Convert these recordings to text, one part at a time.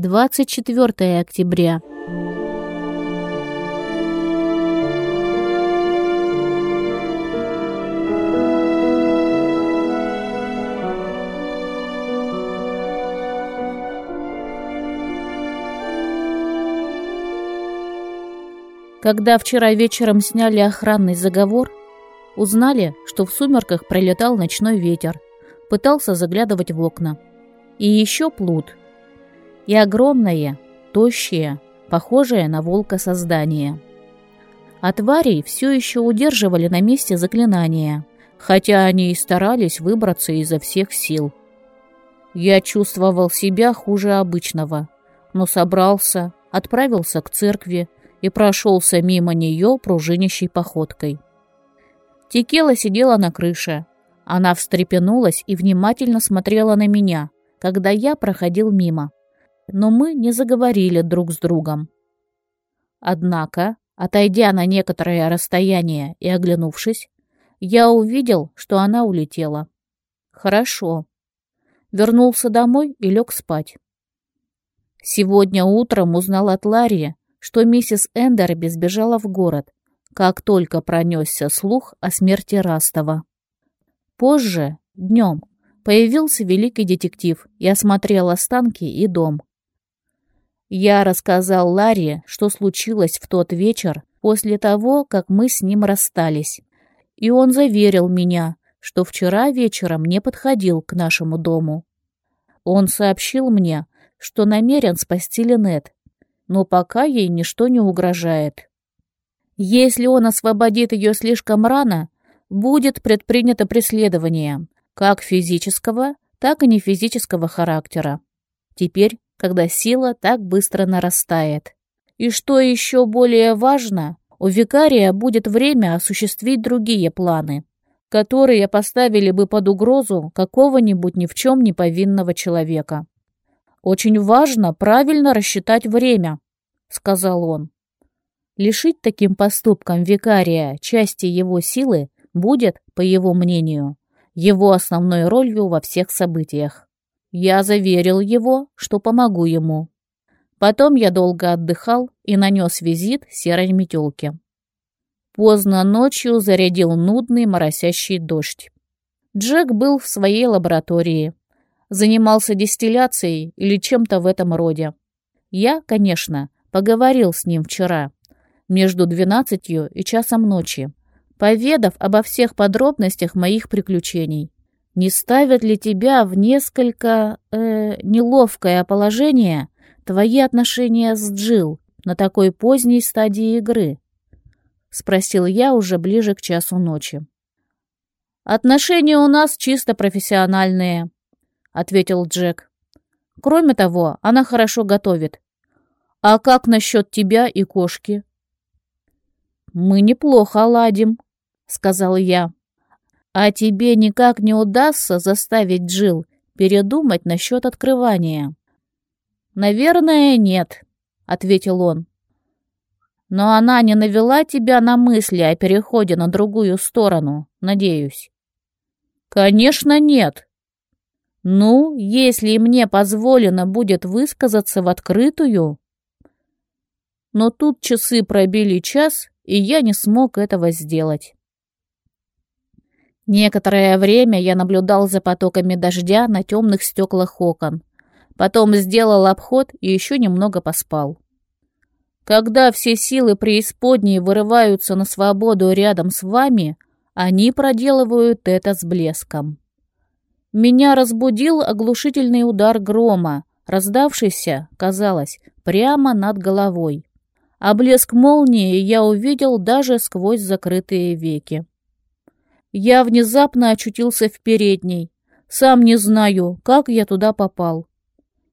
24 октября. Когда вчера вечером сняли охранный заговор, узнали, что в сумерках пролетал ночной ветер, пытался заглядывать в окна. И еще плут. И огромное, тощее, похожее на волка создание. А твари все еще удерживали на месте заклинания, хотя они и старались выбраться изо всех сил. Я чувствовал себя хуже обычного, но собрался, отправился к церкви, и прошелся мимо нее пружинящей походкой. Текела сидела на крыше. Она встрепенулась и внимательно смотрела на меня, когда я проходил мимо. Но мы не заговорили друг с другом. Однако, отойдя на некоторое расстояние и оглянувшись, я увидел, что она улетела. Хорошо. Вернулся домой и лег спать. Сегодня утром узнал от Ларри, что миссис Эндерби сбежала в город, как только пронесся слух о смерти Растова. Позже, днем, появился великий детектив и осмотрел останки и дом. Я рассказал Ларри, что случилось в тот вечер после того, как мы с ним расстались, и он заверил меня, что вчера вечером не подходил к нашему дому. Он сообщил мне, что намерен спасти Линет, но пока ей ничто не угрожает. Если он освободит ее слишком рано, будет предпринято преследование, как физического, так и нефизического характера. Теперь, когда сила так быстро нарастает. И что еще более важно, у викария будет время осуществить другие планы, которые поставили бы под угрозу какого-нибудь ни в чем не повинного человека. Очень важно правильно рассчитать время, сказал он. Лишить таким поступком викария части его силы будет, по его мнению, его основной ролью во всех событиях. Я заверил его, что помогу ему. Потом я долго отдыхал и нанес визит серой метелке. Поздно ночью зарядил нудный моросящий дождь. Джек был в своей лаборатории занимался дистилляцией или чем-то в этом роде. Я, конечно, поговорил с ним вчера, между двенадцатью и часом ночи, поведав обо всех подробностях моих приключений. Не ставят ли тебя в несколько э, неловкое положение твои отношения с Джил на такой поздней стадии игры? Спросил я уже ближе к часу ночи. Отношения у нас чисто профессиональные, ответил Джек. Кроме того, она хорошо готовит. А как насчет тебя и кошки? Мы неплохо ладим, сказал я. А тебе никак не удастся заставить Джил передумать насчет открывания? Наверное, нет, ответил он. Но она не навела тебя на мысли о переходе на другую сторону, надеюсь. Конечно, нет, ну, если мне позволено будет высказаться в открытую... Но тут часы пробили час, и я не смог этого сделать. Некоторое время я наблюдал за потоками дождя на темных стеклах окон. Потом сделал обход и еще немного поспал. Когда все силы преисподней вырываются на свободу рядом с вами, они проделывают это с блеском. Меня разбудил оглушительный удар грома, раздавшийся, казалось, прямо над головой. А блеск молнии я увидел даже сквозь закрытые веки. Я внезапно очутился в передней. Сам не знаю, как я туда попал.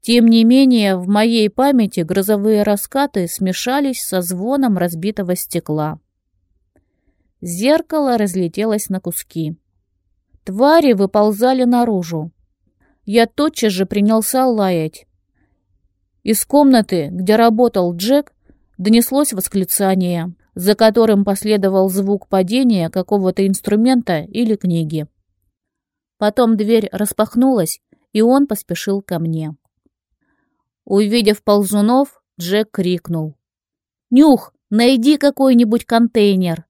Тем не менее, в моей памяти грозовые раскаты смешались со звоном разбитого стекла. Зеркало разлетелось на куски. Твари выползали наружу. Я тотчас же принялся лаять. Из комнаты, где работал Джек, донеслось восклицание, за которым последовал звук падения какого-то инструмента или книги. Потом дверь распахнулась, и он поспешил ко мне. Увидев ползунов, Джек крикнул. «Нюх, найди какой-нибудь контейнер!»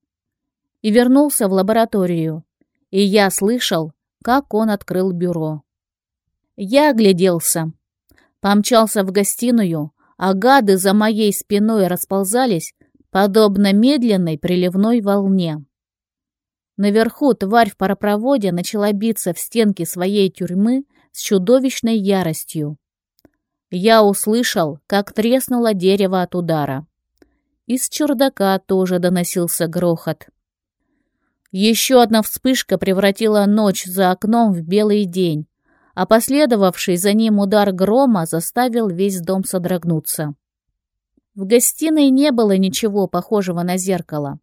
И вернулся в лабораторию. И я слышал, как он открыл бюро. Я огляделся. Помчался в гостиную, а гады за моей спиной расползались, подобно медленной приливной волне. Наверху тварь в паропроводе начала биться в стенки своей тюрьмы с чудовищной яростью. Я услышал, как треснуло дерево от удара. Из чердака тоже доносился грохот. Еще одна вспышка превратила ночь за окном в белый день, а последовавший за ним удар грома заставил весь дом содрогнуться. В гостиной не было ничего похожего на зеркало,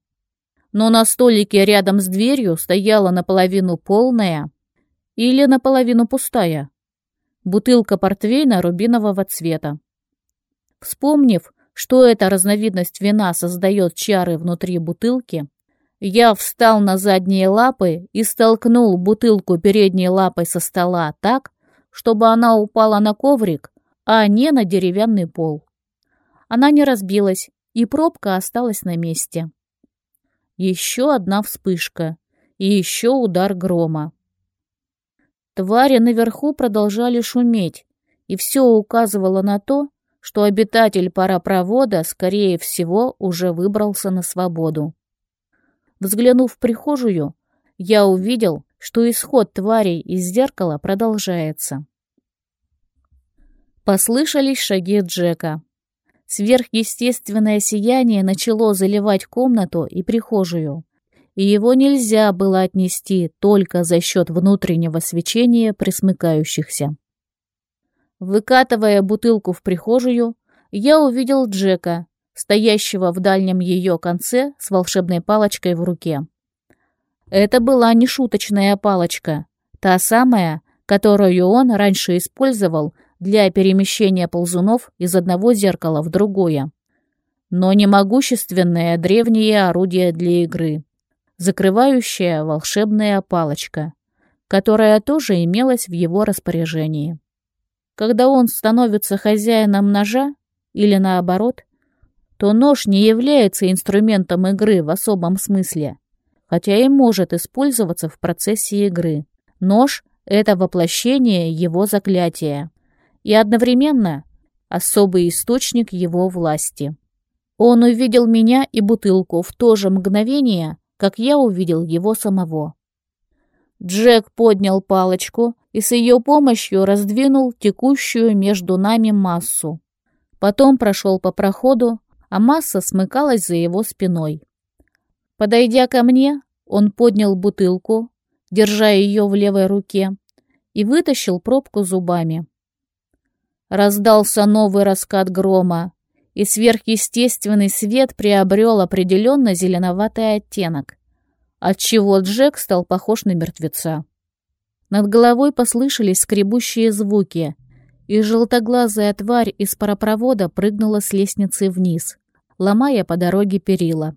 но на столике рядом с дверью стояла наполовину полная или наполовину пустая бутылка портвейна рубинового цвета. Вспомнив, что эта разновидность вина создает чары внутри бутылки, я встал на задние лапы и столкнул бутылку передней лапой со стола так, чтобы она упала на коврик, а не на деревянный пол. Она не разбилась, и пробка осталась на месте. Еще одна вспышка и еще удар грома. Твари наверху продолжали шуметь, и все указывало на то, что обитатель паропровода, скорее всего, уже выбрался на свободу. Взглянув в прихожую, я увидел, что исход тварей из зеркала продолжается. Послышались шаги Джека. Сверхъестественное сияние начало заливать комнату и прихожую и его нельзя было отнести только за счет внутреннего свечения присмыкающихся. Выкатывая бутылку в прихожую, я увидел Джека, стоящего в дальнем ее конце с волшебной палочкой в руке. Это была не шуточная палочка, та самая, которую он раньше использовал для перемещения ползунов из одного зеркала в другое, но не могущественное древнее орудие для игры закрывающая волшебная палочка, которая тоже имелась в его распоряжении. Когда он становится хозяином ножа, или наоборот, то нож не является инструментом игры в особом смысле, хотя и может использоваться в процессе игры. Нож — это воплощение его заклятия и одновременно особый источник его власти. Он увидел меня и бутылку в то же мгновение, как я увидел его самого. Джек поднял палочку и с ее помощью раздвинул текущую между нами массу. Потом прошел по проходу, а масса смыкалась за его спиной. Подойдя ко мне, он поднял бутылку, держа ее в левой руке, и вытащил пробку зубами. Раздался новый раскат грома, и сверхъестественный свет приобрел определенно зеленоватый оттенок, отчего Джек стал похож на мертвеца. Над головой послышались скребущие звуки, и желтоглазая тварь из паропровода прыгнула с лестницы вниз, ломая по дороге перила.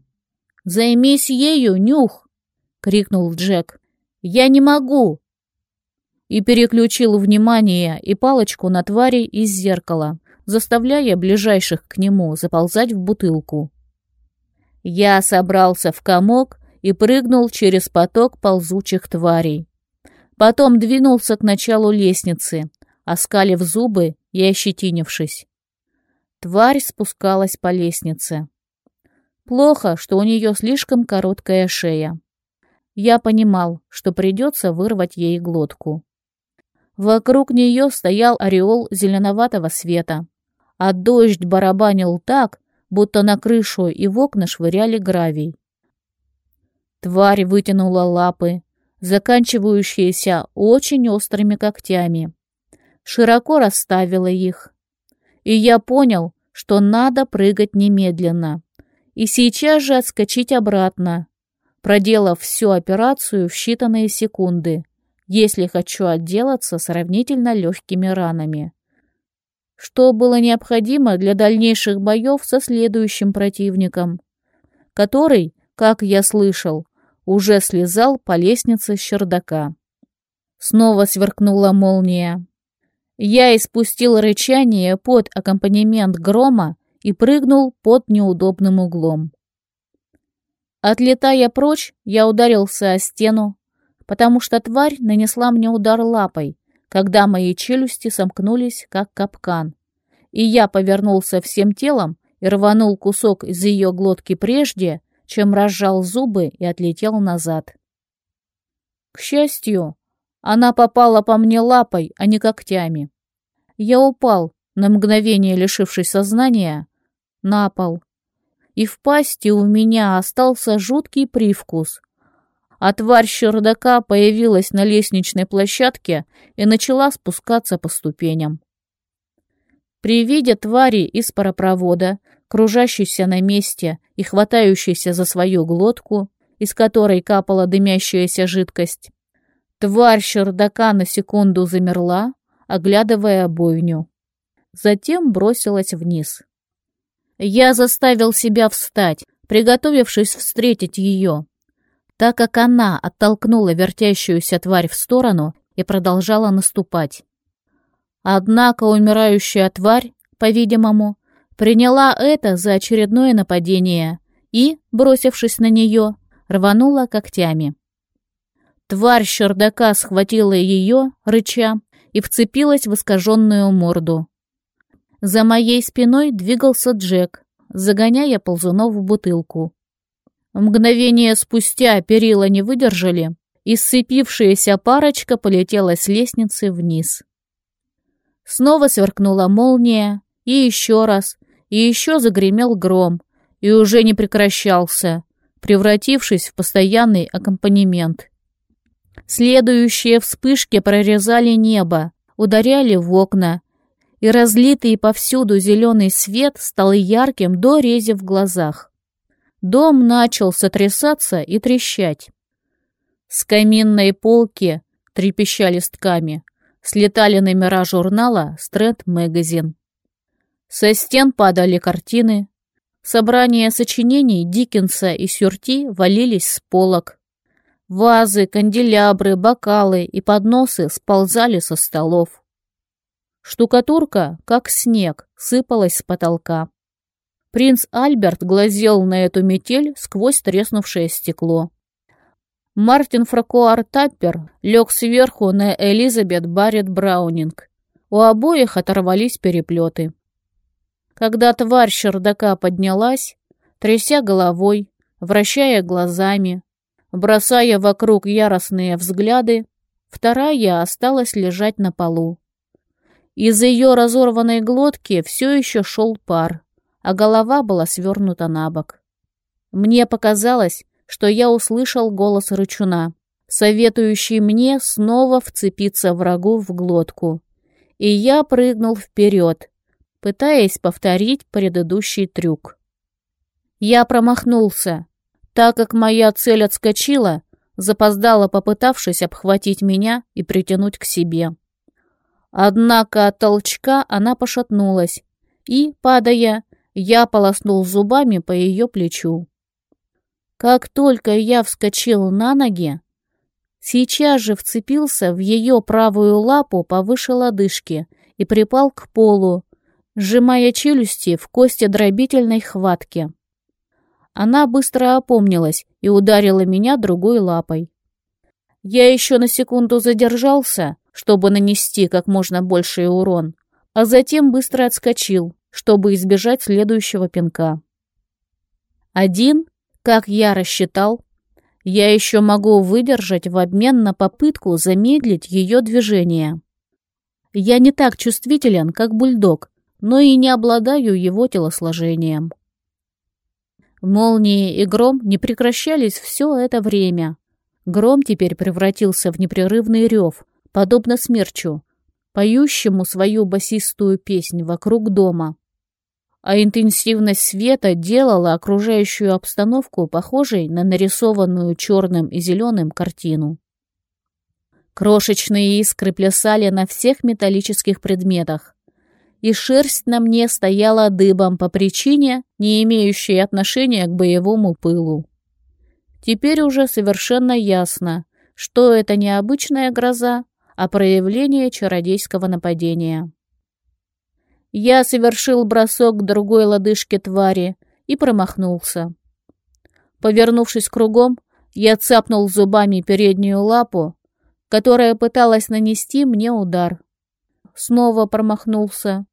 «Займись ею, нюх!» — крикнул Джек. «Я не могу!» И переключил внимание и палочку на твари из зеркала, заставляя ближайших к нему заползать в бутылку. Я собрался в комок и прыгнул через поток ползучих тварей. Потом двинулся к началу лестницы, оскалив зубы и ощетинившись. Тварь спускалась по лестнице. Плохо, что у нее слишком короткая шея. Я понимал, что придется вырвать ей глотку. Вокруг нее стоял ореол зеленоватого света, а дождь барабанил так, будто на крышу и в окна швыряли гравий. Тварь вытянула лапы, заканчивающиеся очень острыми когтями, широко расставила их. И я понял, что надо прыгать немедленно и сейчас же отскочить обратно, проделав всю операцию в считанные секунды, если хочу отделаться сравнительно легкими ранами что было необходимо для дальнейших боев со следующим противником, который, как я слышал, уже слезал по лестнице с чердака. Снова сверкнула молния. Я испустил рычание под аккомпанемент грома и прыгнул под неудобным углом. Отлетая прочь, я ударился о стену, потому что тварь нанесла мне удар лапой, когда мои челюсти сомкнулись, как капкан, и я повернулся всем телом и рванул кусок из ее глотки прежде, чем разжал зубы и отлетел назад. К счастью, она попала по мне лапой, а не когтями. Я упал, на мгновение лишившись сознания, на пол. И в пасти у меня остался жуткий привкус. А тварь чердака появилась на лестничной площадке и начала спускаться по ступеням. При виде твари из паропровода, кружащейся на месте и хватающейся за свою глотку, из которой капала дымящаяся жидкость, тварь чердака на секунду замерла, оглядывая бойню. Затем бросилась вниз. Я заставил себя встать, приготовившись встретить ее, так как она оттолкнула вертящуюся тварь в сторону и продолжала наступать. Однако умирающая тварь, по-видимому, приняла это за очередное нападение и, бросившись на нее, рванула когтями. Тварь чердака схватила ее, рыча, и вцепилась в искаженную морду. За моей спиной двигался Джек, загоняя ползунов в бутылку. Мгновение спустя перила не выдержали, и сцепившаяся парочка полетела с лестницы вниз. Снова сверкнула молния, и еще раз, и еще загремел гром, и уже не прекращался, превратившись в постоянный аккомпанемент. Следующие вспышки прорезали небо, ударяли в окна, и разлитый повсюду зеленый свет стал ярким до рези в глазах. Дом начал сотрясаться и трещать. С каминной полки трепеща листками слетали номера журнала «Стрэнд Мэгазин». Со стен падали картины. Собрания сочинений Диккенса и Сюрти валились с полок. Вазы, канделябры, бокалы и подносы сползали со столов. Штукатурка, как снег, сыпалась с потолка. Принц Альберт глазел на эту метель сквозь треснувшее стекло. Мартин Фракуар Таппер лег сверху на Элизабет Барретт Браунинг. У обоих оторвались переплеты. Когда тварь чердака поднялась, тряся головой, вращая глазами, бросая вокруг яростные взгляды, вторая осталась лежать на полу. Из ее разорванной глотки все еще шел пар, а голова была свернута на бок. Мне показалось, что я услышал голос рычуна, советующий мне снова вцепиться врагу в глотку. И я прыгнул вперед, пытаясь повторить предыдущий трюк. Я промахнулся, так как моя цель отскочила, запоздала попытавшись обхватить меня и притянуть к себе. Однако от толчка она пошатнулась, и, падая, я полоснул зубами по ее плечу. Как только я вскочил на ноги, сейчас же вцепился в ее правую лапу повыше лодыжки и припал к полу, сжимая челюсти в кости дробительной хватки. Она быстро опомнилась и ударила меня другой лапой. Я еще на секунду задержался, чтобы нанести как можно больший урон, а затем быстро отскочил, чтобы избежать следующего пинка. Один как я рассчитал, я еще могу выдержать в обмен на попытку замедлить ее движение. Я не так чувствителен, как бульдог, но и не обладаю его телосложением. Молнии и гром не прекращались все это время. Гром теперь превратился в непрерывный рев, подобно смерчу, поющему свою басистую песнь вокруг дома а интенсивность света делала окружающую обстановку похожей на нарисованную черным и зеленым картину. Крошечные искры плясали на всех металлических предметах, и шерсть на мне стояла дыбом по причине, не имеющей отношения к боевому пылу. Теперь уже совершенно ясно, что это не обычная гроза, о проявлении чародейского нападения. Я совершил бросок к другой лодыжке твари и промахнулся. Повернувшись кругом, я цапнул зубами переднюю лапу, которая пыталась нанести мне удар. Снова промахнулся,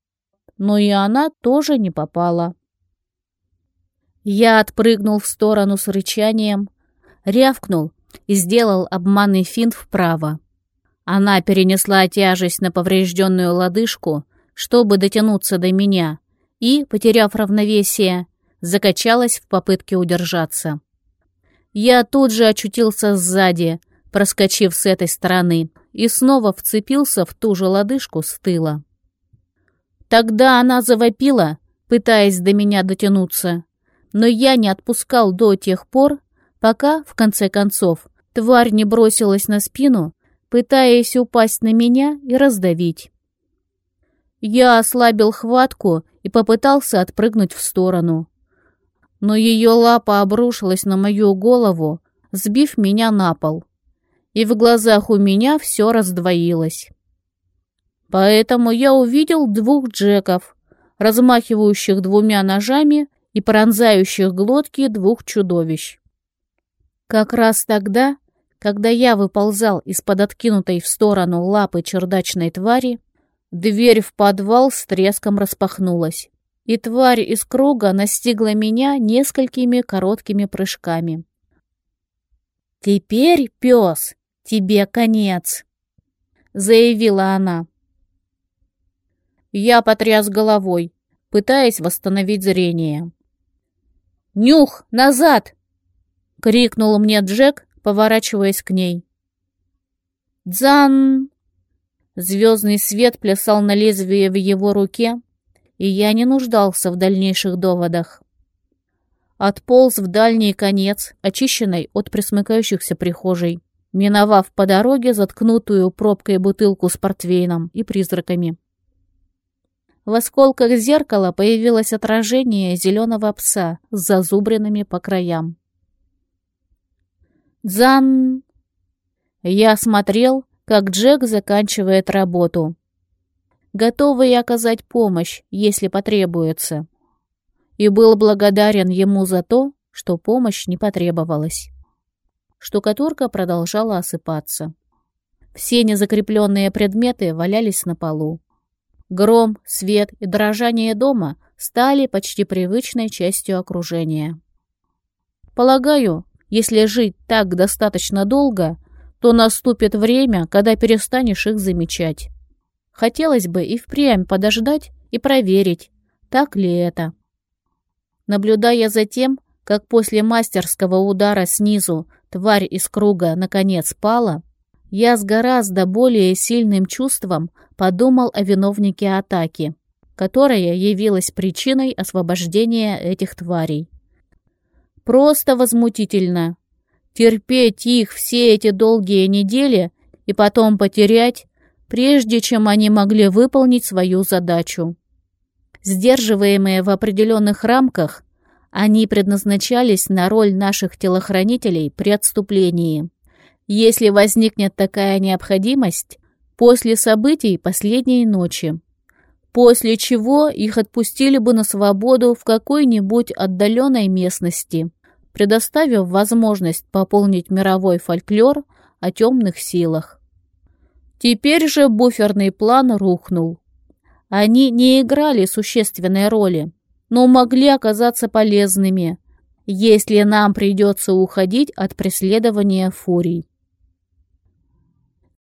но и она тоже не попала. Я отпрыгнул в сторону с рычанием, рявкнул и сделал обманный финт вправо. Она перенесла тяжесть на поврежденную лодыжку, чтобы дотянуться до меня, и, потеряв равновесие, закачалась в попытке удержаться. Я тут же очутился сзади, проскочив с этой стороны, и снова вцепился в ту же лодыжку с тыла. Тогда она завопила, пытаясь до меня дотянуться, но я не отпускал до тех пор, пока, в конце концов, тварь не бросилась на спину, пытаясь упасть на меня и раздавить. Я ослабил хватку и попытался отпрыгнуть в сторону. Но ее лапа обрушилась на мою голову, сбив меня на пол. И в глазах у меня все раздвоилось. Поэтому я увидел двух джеков, размахивающих двумя ножами и пронзающих глотки двух чудовищ. Как раз тогда, когда я выползал из-под откинутой в сторону лапы чердачной твари, дверь в подвал с треском распахнулась, и тварь из круга настигла меня несколькими короткими прыжками. «Теперь, пес, тебе конец!» — заявила она. Я потряс головой, пытаясь восстановить зрение. «Нюх, назад!» — крикнул мне Джек, поворачиваясь к ней. «Дзан!» Звездный свет плясал на лезвие в его руке, и я не нуждался в дальнейших доводах. Отполз в дальний конец, очищенной от присмыкающихся прихожей, миновав по дороге заткнутую пробкой бутылку с портвейном и призраками. В осколках зеркала появилось отражение зеленого пса с зазубринами по краям. «Дзан!» Я смотрел, как Джек заканчивает работу. Готовый оказать помощь, если потребуется. И был благодарен ему за то, что помощь не потребовалась. Штукатурка продолжала осыпаться. Все незакрепленные предметы валялись на полу. Гром, свет и дрожание дома стали почти привычной частью окружения. Полагаю, если жить так достаточно долго, то наступит время, когда перестанешь их замечать. Хотелось бы и впрямь подождать и проверить, так ли это. Наблюдая за тем, как после мастерского удара снизу тварь из круга наконец пала, я с гораздо более сильным чувством подумал о виновнике атаки, которая явилась причиной освобождения этих тварей. Просто возмутительно. Терпеть их все эти долгие недели и потом потерять, прежде чем они могли выполнить свою задачу. Сдерживаемые в определенных рамках, они предназначались на роль наших телохранителей при отступлении. Если возникнет такая необходимость, после событий последней ночи. После чего их отпустили бы на свободу в какой-нибудь отдаленной местности, предоставив возможность пополнить мировой фольклор о темных силах. Теперь же буферный план рухнул. Они не играли существенной роли, но могли оказаться полезными, если нам придется уходить от преследования фурий.